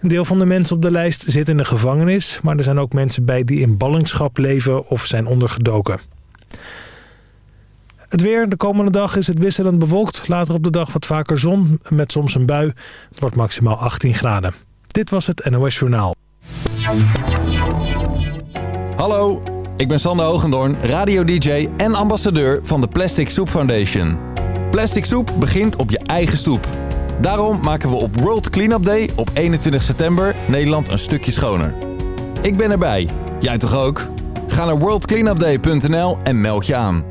Een deel van de mensen op de lijst zit in de gevangenis, maar er zijn ook mensen bij die in ballingschap leven of zijn ondergedoken. Het weer. De komende dag is het wisselend bewolkt. Later op de dag wat vaker zon met soms een bui. Het wordt maximaal 18 graden. Dit was het NOS Journaal. Hallo, ik ben Sander Hogendoorn, radio-dj en ambassadeur van de Plastic Soup Foundation. Plastic soep begint op je eigen stoep. Daarom maken we op World Cleanup Day op 21 september Nederland een stukje schoner. Ik ben erbij. Jij toch ook? Ga naar worldcleanupday.nl en meld je aan.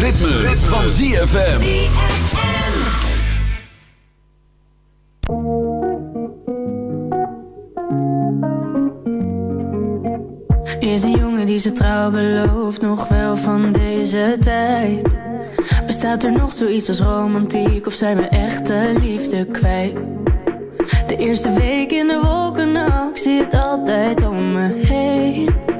ritme, van ZFM. Er is een jongen die ze trouw belooft, nog wel van deze tijd. Bestaat er nog zoiets als romantiek of zijn we echte liefde kwijt? De eerste week in de wolken, nou, ik zie het altijd om me heen.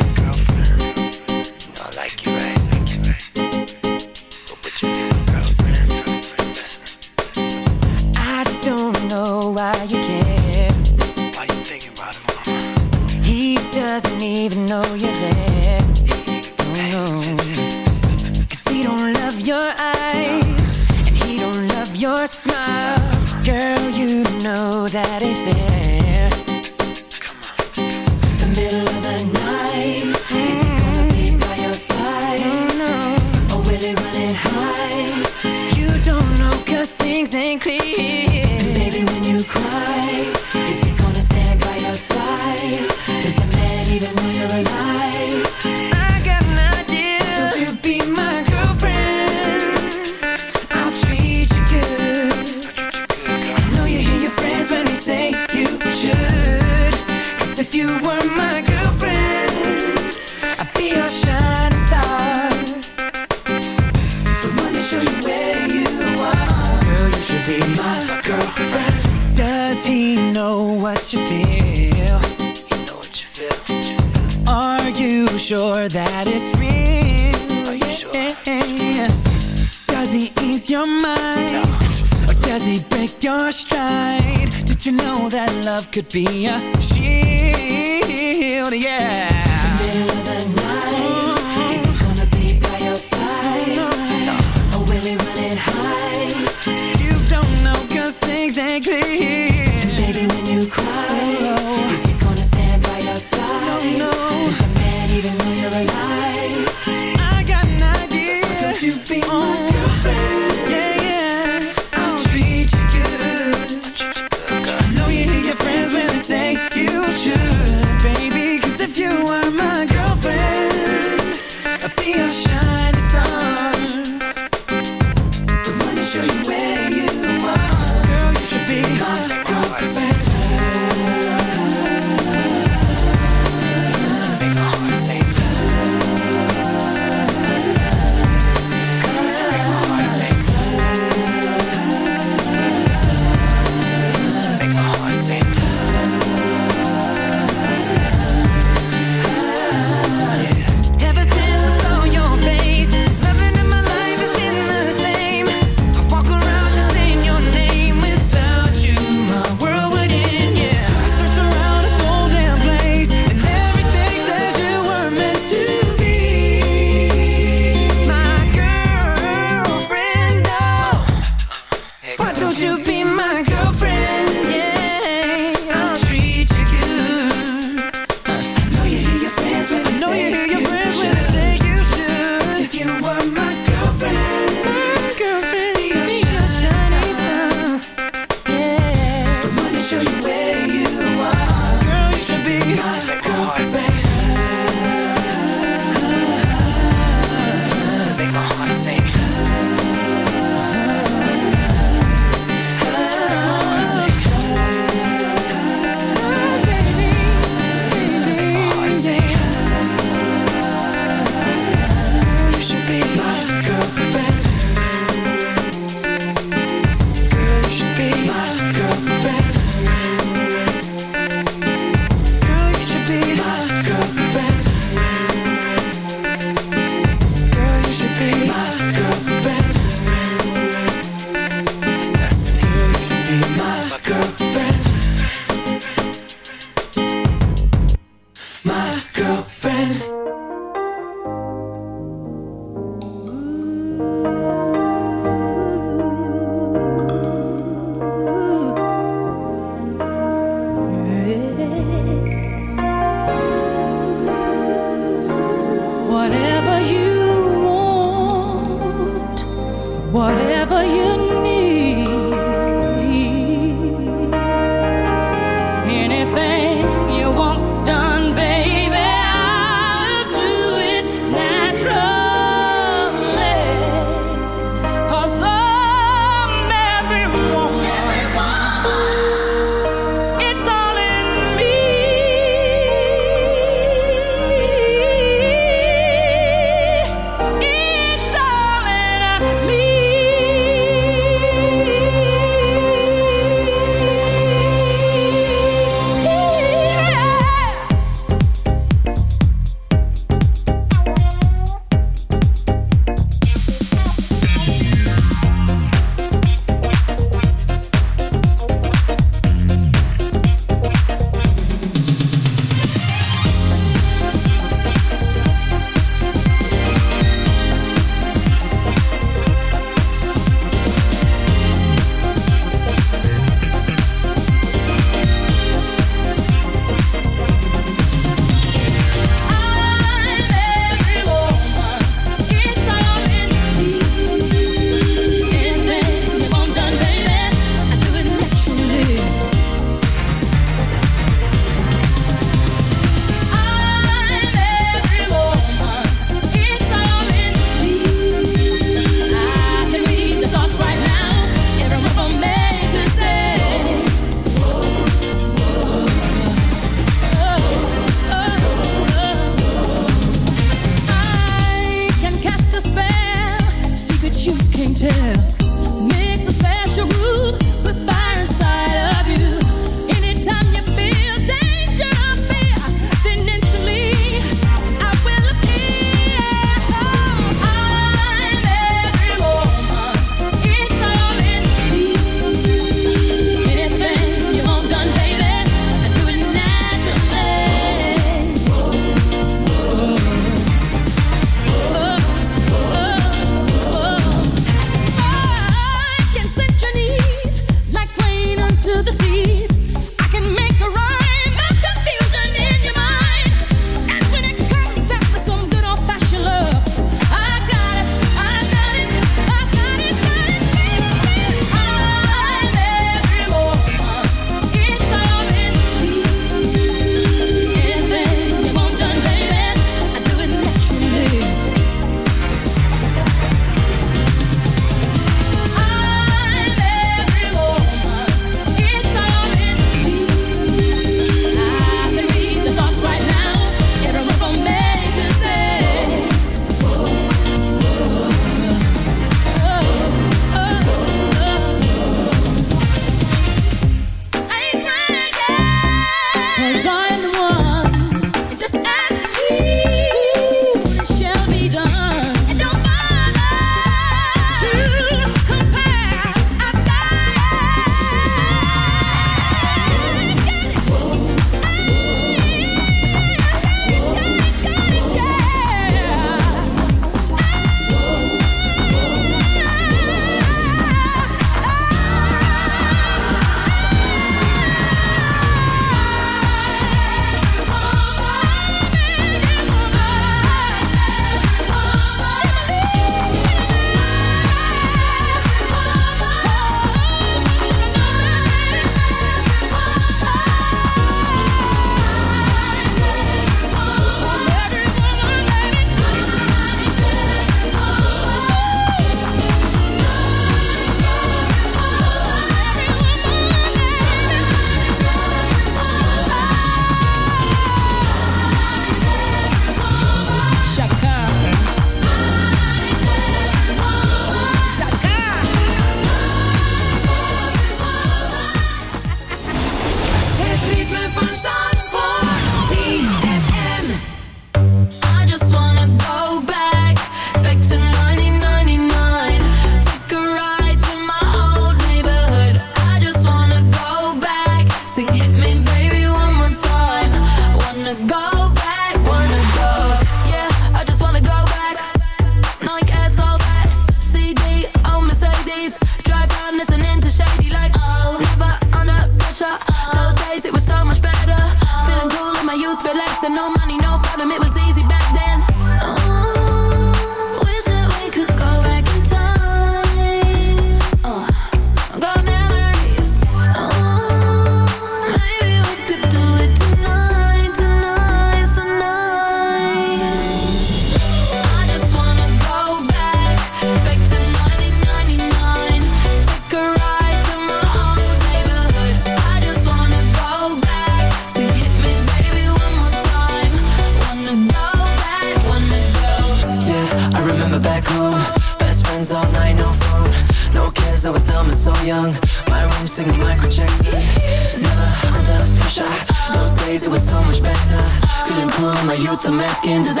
skins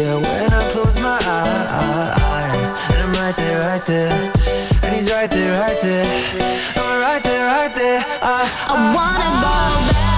yeah When I close my eyes And I'm right there, right there. And he's right there, right there. I'm right there, right there. I, I, I wanna go back.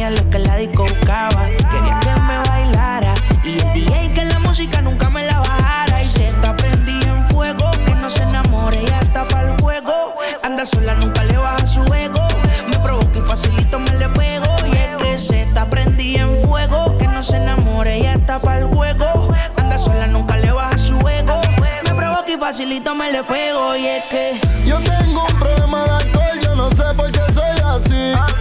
tenía lo que la disco buscaba. Quería que me bailara y el DJ que la música nunca me la bajara. Y se está en fuego, que no se enamore y hasta para el juego. Anda sola, nunca le baja su ego. Me provoca y facilito me le pego. Y es que se está en fuego, que no se enamore y hasta para el juego. Anda sola, nunca le baja su ego. Me provoca y facilito me le pego. Y es que yo tengo un problema de alcohol, yo no sé por qué soy así.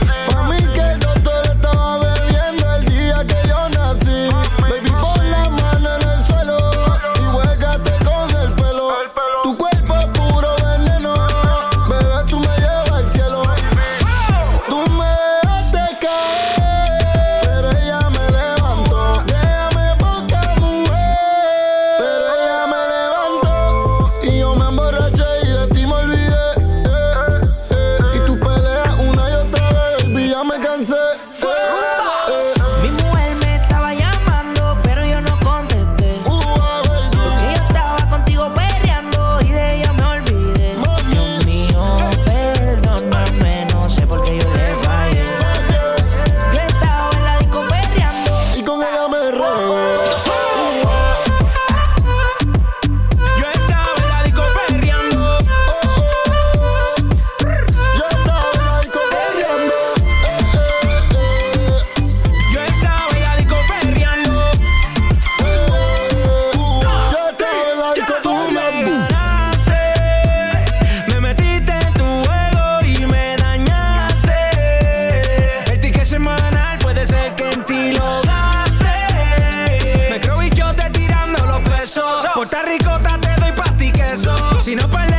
Si no palabras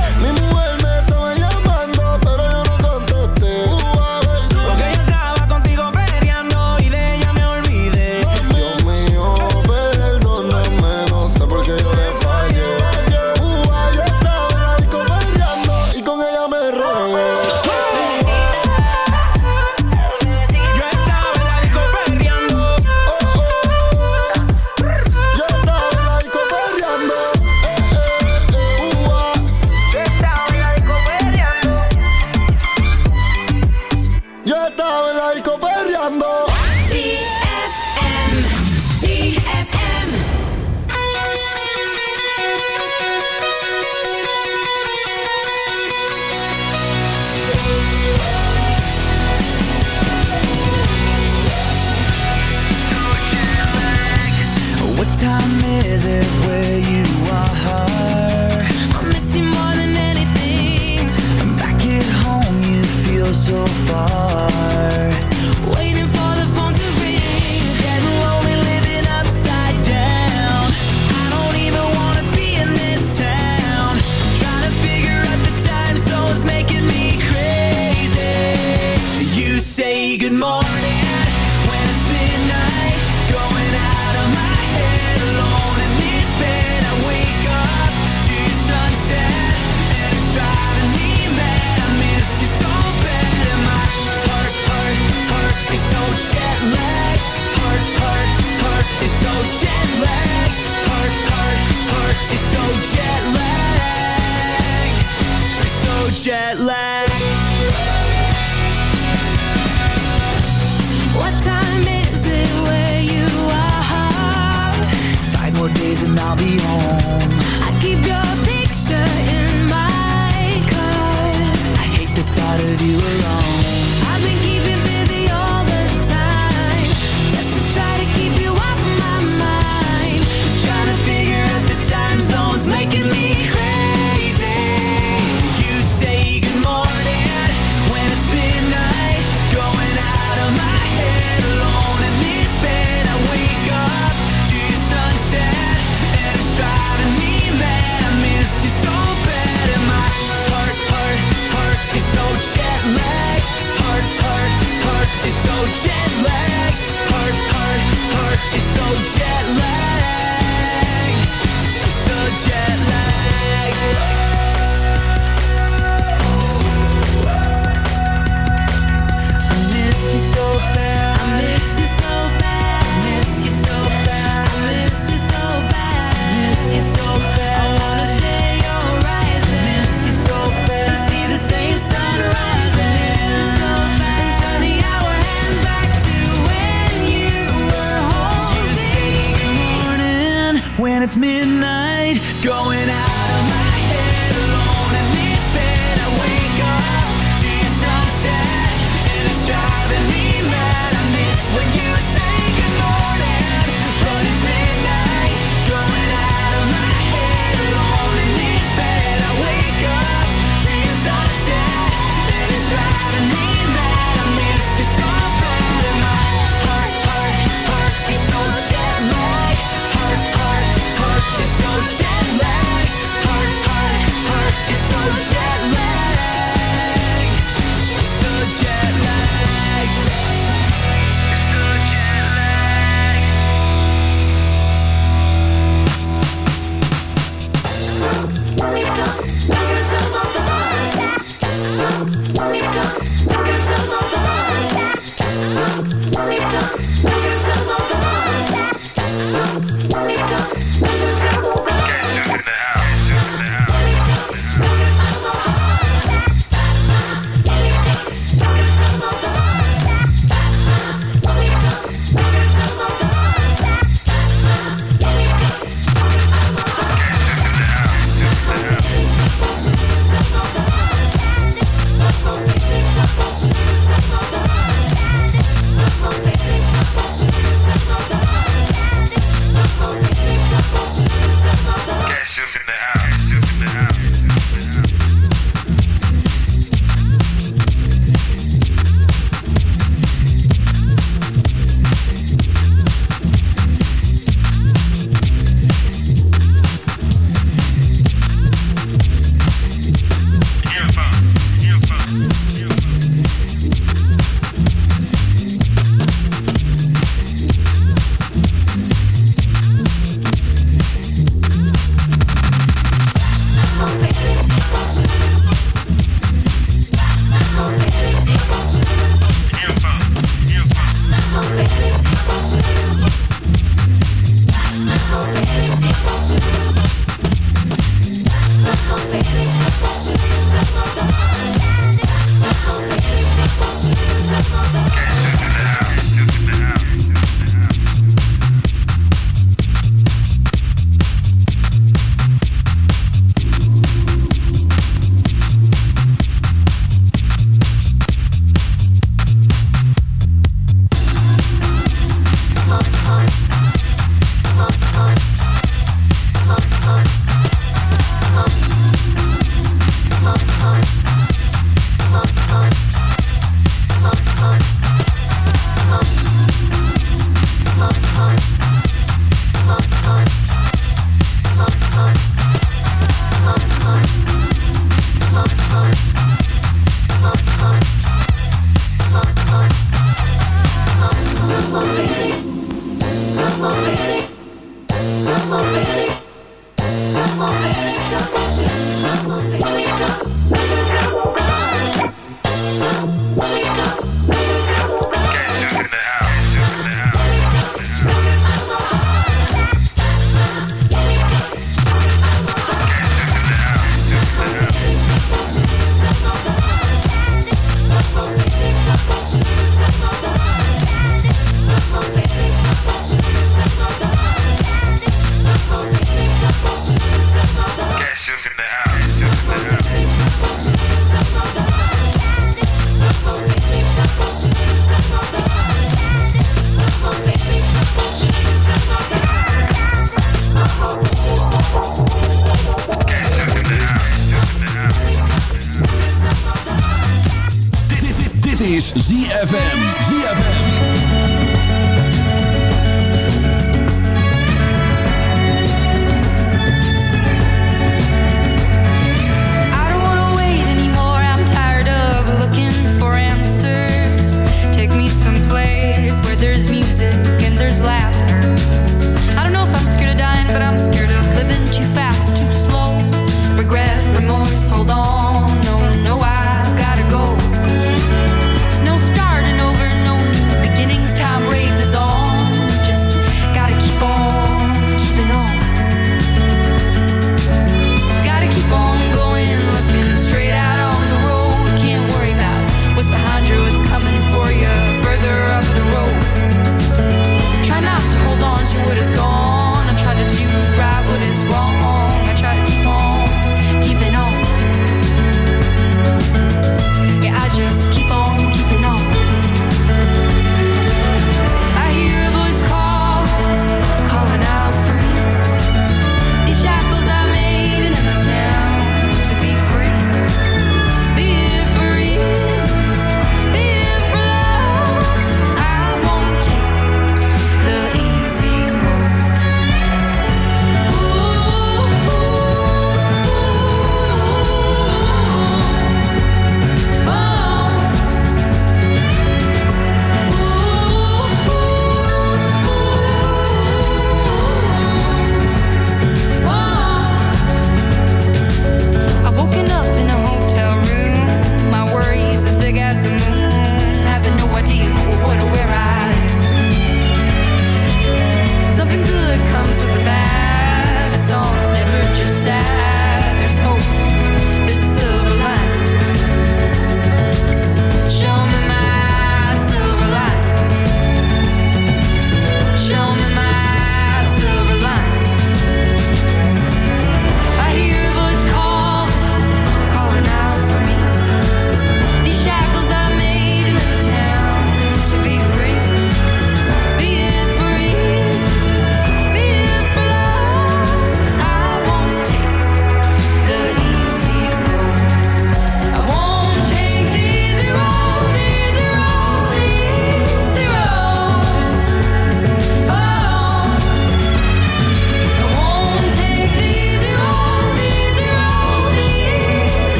we done.